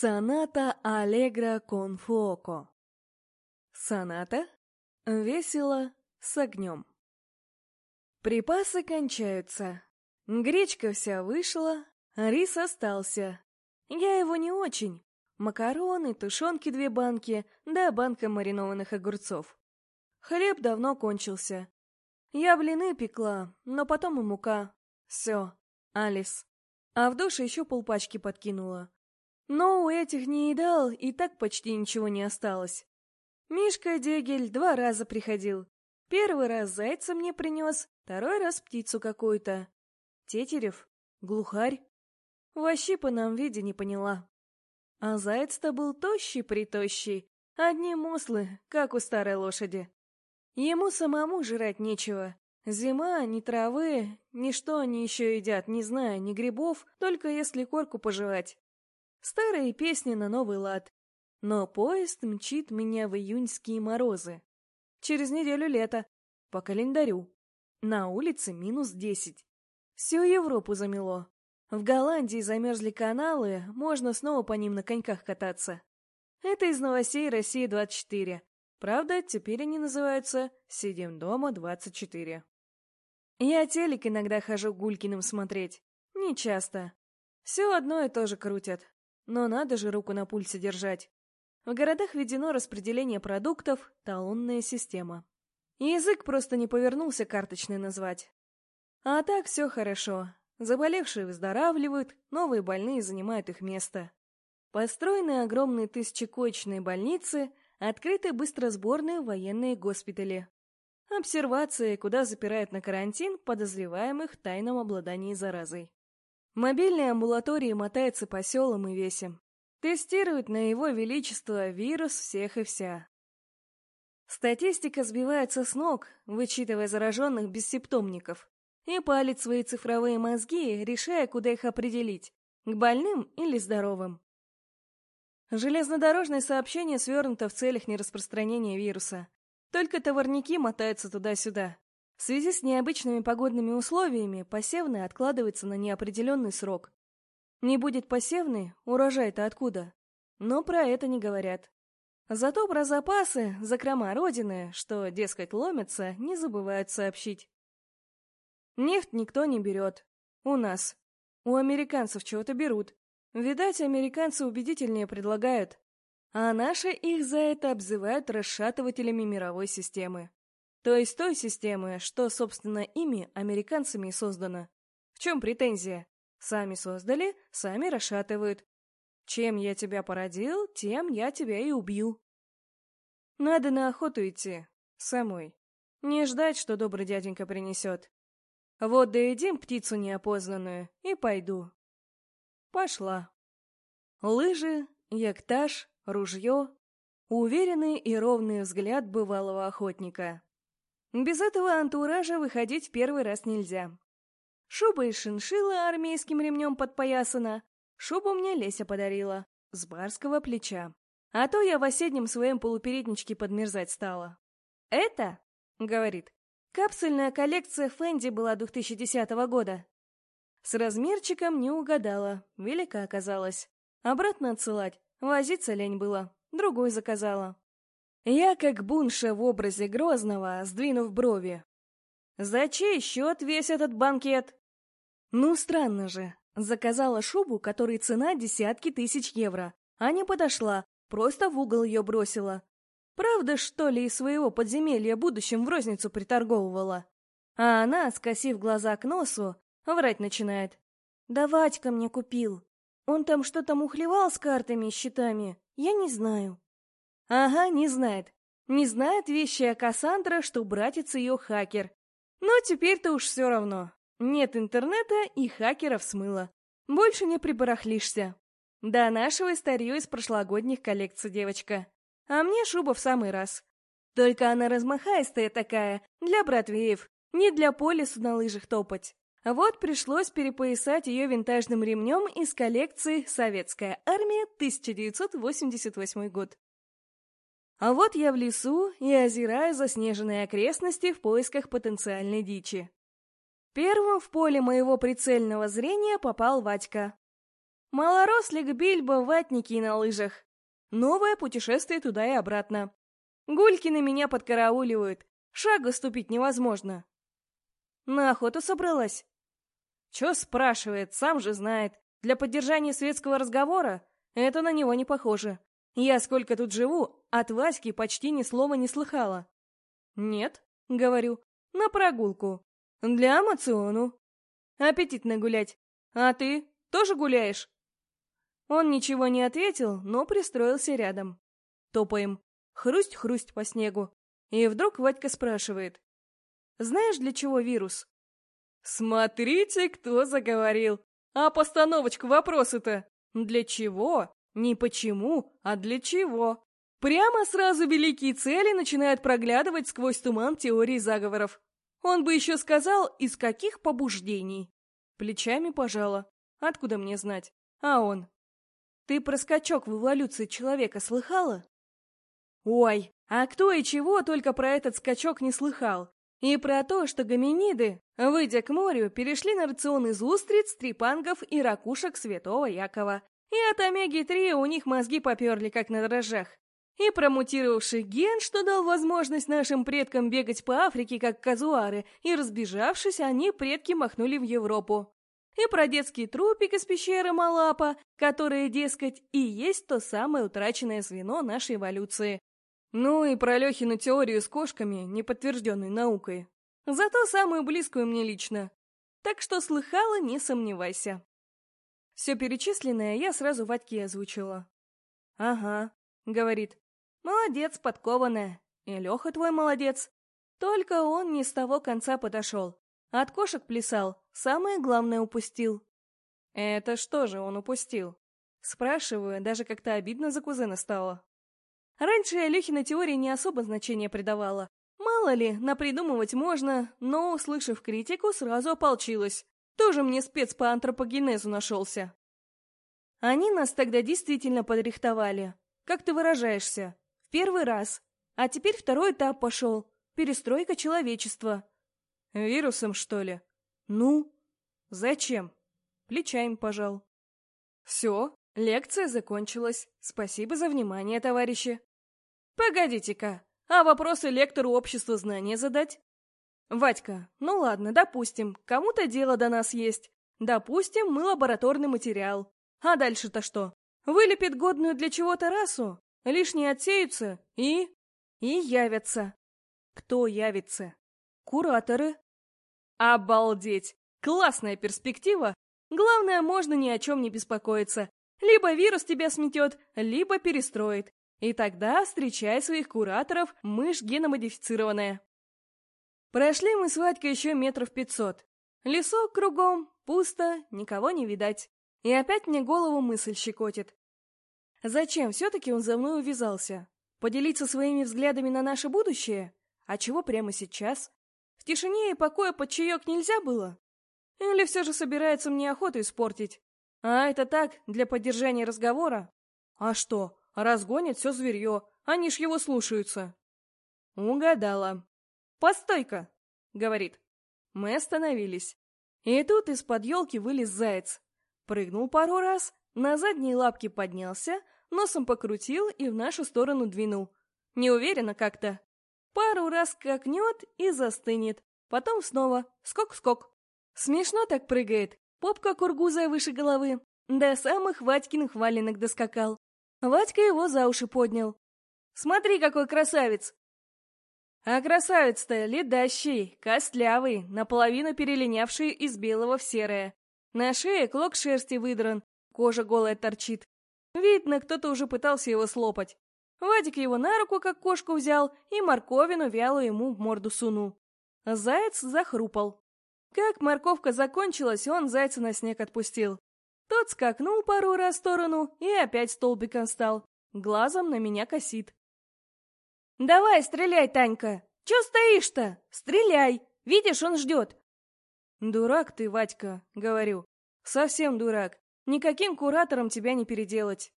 Соната Аллегро кон фуоко. Соната весело с огнем. Припасы кончаются. Гречка вся вышла, рис остался. Я его не очень. Макароны, тушенки две банки, да банка маринованных огурцов. Хлеб давно кончился. Я блины пекла, но потом и мука. Все, Алис. А в душе еще полпачки подкинула. Но у этих не едал, и так почти ничего не осталось. Мишка Дегель два раза приходил. Первый раз зайца мне принес, второй раз птицу какую-то. Тетерев? Глухарь? Вообще по нам виде не поняла. А заяц-то был тощий-притощий, одни муслы, как у старой лошади. Ему самому жрать нечего. Зима, ни травы, ни что они еще едят, не знаю, ни грибов, только если корку пожевать. Старые песни на новый лад. Но поезд мчит меня в июньские морозы. Через неделю лето. По календарю. На улице минус десять. Всю Европу замело. В Голландии замерзли каналы, можно снова по ним на коньках кататься. Это из новостей «Россия-24». Правда, теперь они называются «Сидим дома 24». Я телек иногда хожу Гулькиным смотреть. Не часто. Все одно и то же крутят. Но надо же руку на пульсе держать. В городах введено распределение продуктов, талонная система. Язык просто не повернулся карточный назвать. А так все хорошо. Заболевшие выздоравливают, новые больные занимают их место. Построены огромные тысячекоечные больницы, открыты быстросборные военные госпитали. Обсервации, куда запирают на карантин подозреваемых в тайном обладании заразой. Мобильные амбулатории мотаются по селам и весям. Тестируют на его величество вирус всех и вся. Статистика сбивается с ног, вычитывая зараженных бессимптомников, и палит свои цифровые мозги, решая, куда их определить, к больным или здоровым. Железнодорожное сообщение свернуто в целях нераспространения вируса. Только товарники мотаются туда-сюда. В связи с необычными погодными условиями посевный откладывается на неопределенный срок. Не будет посевный, урожай-то откуда? Но про это не говорят. Зато про запасы, закрома Родины, что, дескать, ломятся, не забывают сообщить. Нефть никто не берет. У нас. У американцев чего-то берут. Видать, американцы убедительнее предлагают. А наши их за это обзывают расшатывателями мировой системы. То есть той системы, что, собственно, ими, американцами, создана. В чем претензия? Сами создали, сами расшатывают. Чем я тебя породил, тем я тебя и убью. Надо на охоту идти. Самой. Не ждать, что добрый дяденька принесет. Вот доедим птицу неопознанную и пойду. Пошла. Лыжи, яктаж, ружье. Уверенный и ровный взгляд бывалого охотника. Без этого антуража выходить первый раз нельзя. Шуба из шиншилла армейским ремнем подпоясана. Шубу мне Леся подарила. С барского плеча. А то я в оседнем своем полупередничке подмерзать стала. «Это?» — говорит. «Капсульная коллекция Фэнди была 2010 года». С размерчиком не угадала, велика оказалась. Обратно отсылать, возиться лень было, другой заказала. Я как бунша в образе Грозного, сдвинув брови. За чей счет весь этот банкет? Ну, странно же. Заказала шубу, которой цена десятки тысяч евро, а не подошла, просто в угол ее бросила. Правда, что ли, из своего подземелья будущим в розницу приторговывала? А она, скосив глаза к носу, врать начинает. Да Вадька мне купил. Он там что-то мухлевал с картами и счетами, я не знаю. Ага, не знает. Не знает вещи Кассандра, что братец ее хакер. Но теперь-то уж все равно. Нет интернета и хакеров смыло. Больше не прибарахлишься. Да нашего старье из прошлогодних коллекций, девочка. А мне шуба в самый раз. Только она размахаистая такая, для братвеев, не для полису на лыжах топать. Вот пришлось перепоясать ее винтажным ремнем из коллекции «Советская армия, 1988 год». А вот я в лесу и озираю заснеженные окрестности в поисках потенциальной дичи. Первым в поле моего прицельного зрения попал Вадька. Малорослик Бильбо в ватнике и на лыжах. Новое путешествие туда и обратно. Гульки на меня подкарауливают. Шага ступить невозможно. На охоту собралась? Чё спрашивает, сам же знает. Для поддержания светского разговора это на него не похоже. Я сколько тут живу, от Васьки почти ни слова не слыхала. Нет, говорю, на прогулку. Для эмоциону. Аппетитно гулять. А ты тоже гуляешь? Он ничего не ответил, но пристроился рядом. Топаем. Хрусть-хрусть по снегу. И вдруг Вадька спрашивает. Знаешь, для чего вирус? Смотрите, кто заговорил. А постановочка вопроса-то? Для чего? Не почему, а для чего? Прямо сразу великие цели начинают проглядывать сквозь туман теории заговоров. Он бы еще сказал, из каких побуждений. Плечами пожала. Откуда мне знать? А он. Ты про скачок в эволюции человека слыхала? Ой, а кто и чего только про этот скачок не слыхал. И про то, что гоминиды, выйдя к морю, перешли на рацион из устриц, трепангов и ракушек святого Якова. И от омеги-3 у них мозги поперли, как на дрожжах. И про мутировавший ген, что дал возможность нашим предкам бегать по Африке, как казуары, и разбежавшись, они, предки, махнули в Европу. И про детский трупик из пещеры Малапа, который, дескать, и есть то самое утраченное звено нашей эволюции. Ну и про Лехину теорию с кошками, не подтвержденную наукой. Зато самую близкую мне лично. Так что слыхала, не сомневайся. Все перечисленное я сразу Вадьке озвучила. «Ага», — говорит. «Молодец, подкованная. И Леха твой молодец. Только он не с того конца подошел. От кошек плясал, самое главное упустил». «Это что же он упустил?» Спрашиваю, даже как-то обидно за кузена стало. Раньше я Лехиной теории не особо значения придавала. Мало ли, напридумывать можно, но, услышав критику, сразу ополчилась. Тоже мне спец по антропогенезу нашелся. Они нас тогда действительно подрихтовали. Как ты выражаешься? В первый раз. А теперь второй этап пошел. Перестройка человечества. Вирусом, что ли? Ну? Зачем? Плечами пожал. Все, лекция закончилась. Спасибо за внимание, товарищи. Погодите-ка, а вопросы лектору общества знания задать? Вадька, ну ладно, допустим, кому-то дело до нас есть. Допустим, мы лабораторный материал. А дальше-то что? Вылепит годную для чего-то расу, лишние отсеются и... и явятся. Кто явится? Кураторы. Обалдеть! Классная перспектива! Главное, можно ни о чем не беспокоиться. Либо вирус тебя сметет, либо перестроит. И тогда встречай своих кураторов, мышь геномодифицированная. Прошли мы с Вадькой еще метров пятьсот. Лесок кругом, пусто, никого не видать. И опять мне голову мысль щекотит. Зачем все-таки он за мной увязался? Поделиться своими взглядами на наше будущее? А чего прямо сейчас? В тишине и покое под чаек нельзя было? Или все же собирается мне охоту испортить? А это так, для поддержания разговора? А что, разгонит все зверье, они ж его слушаются. Угадала. «Постой-ка!» — говорит. Мы остановились. И тут из-под елки вылез заяц. Прыгнул пару раз, на задние лапки поднялся, носом покрутил и в нашу сторону двинул. Неуверенно как-то. Пару раз скакнет и застынет. Потом снова скок-скок. Смешно так прыгает. Попка кургузая выше головы. До самых Вадькиных валенок доскакал. Вадька его за уши поднял. «Смотри, какой красавец! А красавец-то ледащий, костлявый, наполовину перелинявший из белого в серое. На шее клок шерсти выдран, кожа голая торчит. Видно, кто-то уже пытался его слопать. Вадик его на руку, как кошку взял, и морковину вяло ему в морду сунул. Заяц захрупал. Как морковка закончилась, он зайца на снег отпустил. Тот скакнул пару раз в сторону и опять столбиком стал. Глазом на меня косит. «Давай, стреляй, Танька! Че стоишь-то? Стреляй! Видишь, он ждет!» «Дурак ты, Вадька!» — говорю. «Совсем дурак! Никаким куратором тебя не переделать!»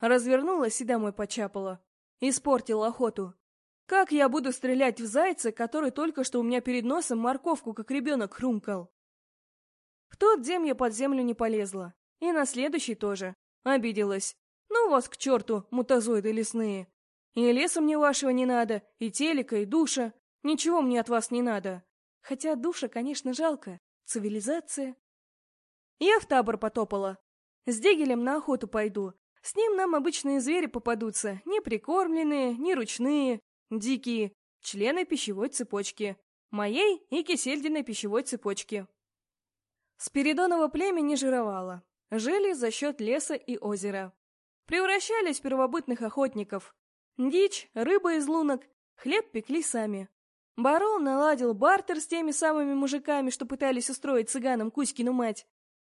Развернулась и домой почапала. Испортил охоту. Как я буду стрелять в зайца, который только что у меня перед носом морковку, как ребенок, хрумкал? В тот день я под землю не полезла. И на следующий тоже. Обиделась. Ну вас к черту, мутазоиды лесные. И леса мне вашего не надо, и телека, и душа. Ничего мне от вас не надо. Хотя душа, конечно, жалко. Цивилизация. Я в табор потопала. С Дегелем на охоту пойду. С ним нам обычные звери попадутся. Не прикормленные, не ручные, дикие. Члены пищевой цепочки. Моей и Кисельдиной пищевой цепочки. Спиридонова племя не жировало. Жили за счет леса и озера. Превращались в первобытных охотников. Дичь, рыба из лунок, хлеб пекли сами. Барон наладил бартер с теми самыми мужиками, что пытались устроить цыганам Кузькину мать.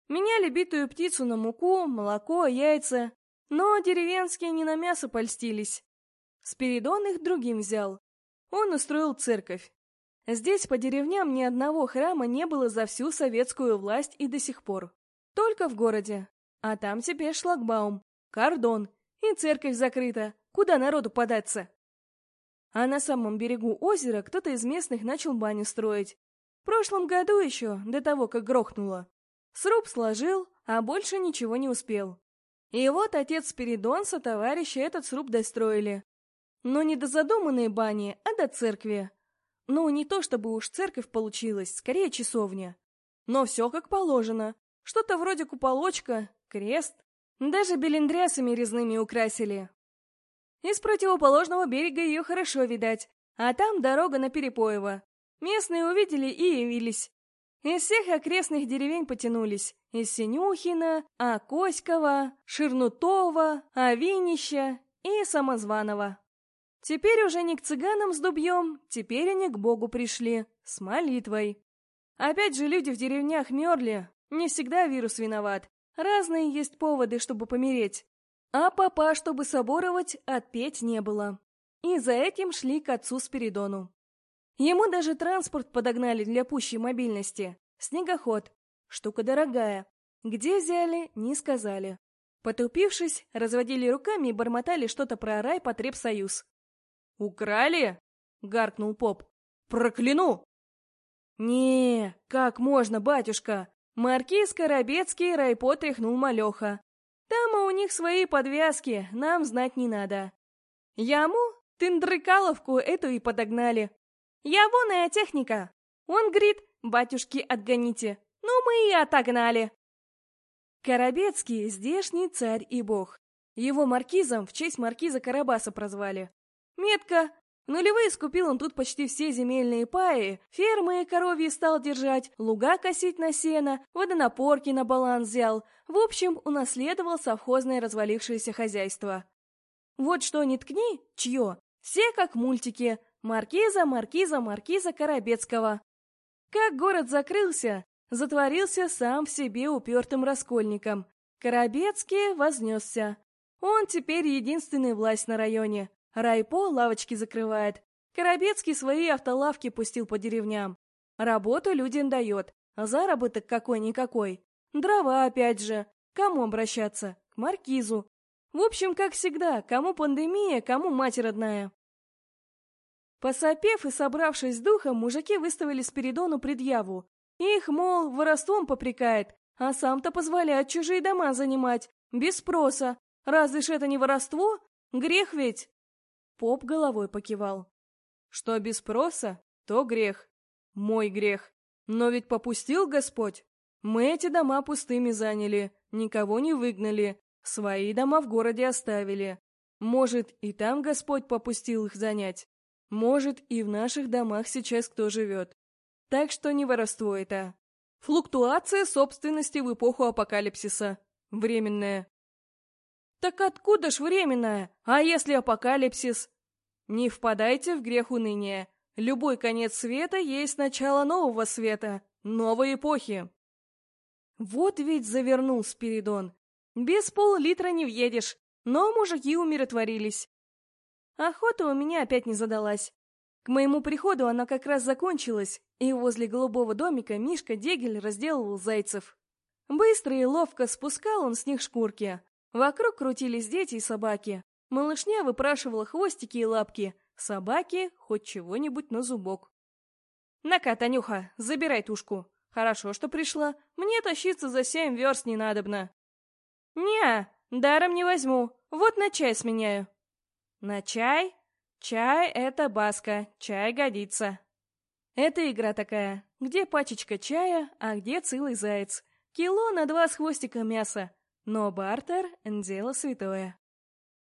Меняли битую птицу на муку, молоко, яйца. Но деревенские не на мясо польстились. Спиридон их другим взял. Он устроил церковь. Здесь по деревням ни одного храма не было за всю советскую власть и до сих пор. Только в городе. А там теперь шлагбаум, кордон, и церковь закрыта. Куда народу податься? А на самом берегу озера кто-то из местных начал баню строить. В прошлом году еще, до того, как грохнуло. Сруб сложил, а больше ничего не успел. И вот отец Спиридонса товарищи этот сруб достроили. Но не до задуманной бани, а до церкви. Ну, не то чтобы уж церковь получилась, скорее часовня. Но все как положено. Что-то вроде куполочка, крест. Даже белиндрясами резными украсили. Из противоположного берега ее хорошо видать, а там дорога на Перепоево. Местные увидели и явились. Из всех окрестных деревень потянулись. Из Синюхина, Акоськова, Ширнутова, Авинища и Самозванова. Теперь уже не к цыганам с дубьем, теперь они к Богу пришли, с молитвой. Опять же люди в деревнях мерли, не всегда вирус виноват. Разные есть поводы, чтобы помереть. А папа, чтобы соборовать, отпеть не было. И за этим шли к отцу Спиридону. Ему даже транспорт подогнали для пущей мобильности. Снегоход. Штука дорогая. Где взяли, не сказали. Потупившись, разводили руками и бормотали что-то про райпотребсоюз. «Украли?» — гаркнул поп. «Прокляну!» «Не, как можно, батюшка?» Маркиз Коробецкий райпо тряхнул малеха. «Там у них свои подвязки, нам знать не надо». Яму, тындрыкаловку эту и подогнали. Я вонная техника. Он говорит, батюшки, отгоните. Ну, мы и отогнали. Коробецкий — здешний царь и бог. Его маркизом в честь маркиза Карабаса прозвали. Метко. Нулевые скупил он тут почти все земельные паи, фермы и коровьи стал держать, луга косить на сено, водонапорки на баланс взял. В общем, унаследовал совхозное развалившееся хозяйство. Вот что ни ткни, чье, все как мультики. Маркиза, маркиза, маркиза Коробецкого. Как город закрылся, затворился сам в себе упертым раскольником. Коробецкий вознесся. Он теперь единственный власть на районе. Райпо лавочки закрывает. Коробецкий свои автолавки пустил по деревням. Работу людям дает, заработок какой-никакой. Дрова опять же. Кому обращаться? К маркизу. В общем, как всегда, кому пандемия, кому мать родная. Посопев и собравшись с духом, мужики выставили Спиридону предъяву. Их, мол, воровством попрекает, а сам-то позволяет чужие дома занимать, без спроса. Разве ж это не воровство? Грех ведь? Поп головой покивал. Что без спроса, то грех. Мой грех. Но ведь попустил Господь. Мы эти дома пустыми заняли, никого не выгнали, свои дома в городе оставили. Может, и там Господь попустил их занять. Может, и в наших домах сейчас кто живет. Так что не воровство это. Флуктуация собственности в эпоху апокалипсиса. Временная. Так откуда ж временная? А если апокалипсис? Не впадайте в грех уныния. Любой конец света есть начало нового света, новой эпохи. Вот ведь завернул Спиридон. Без пол-литра не въедешь, но мужики умиротворились. Охота у меня опять не задалась. К моему приходу она как раз закончилась, и возле голубого домика Мишка Дегель разделывал зайцев. Быстро и ловко спускал он с них шкурки, Вокруг крутились дети и собаки. Малышня выпрашивала хвостики и лапки. Собаки хоть чего-нибудь на зубок. «На-ка, Танюха, забирай тушку. Хорошо, что пришла. Мне тащиться за семь верст не надобно. не даром не возьму. Вот на чай сменяю». «На чай? Чай — это баска, чай годится». Это игра такая, где пачечка чая, а где целый заяц. Кило на два с хвостиком мяса. Но бартер — дело святое.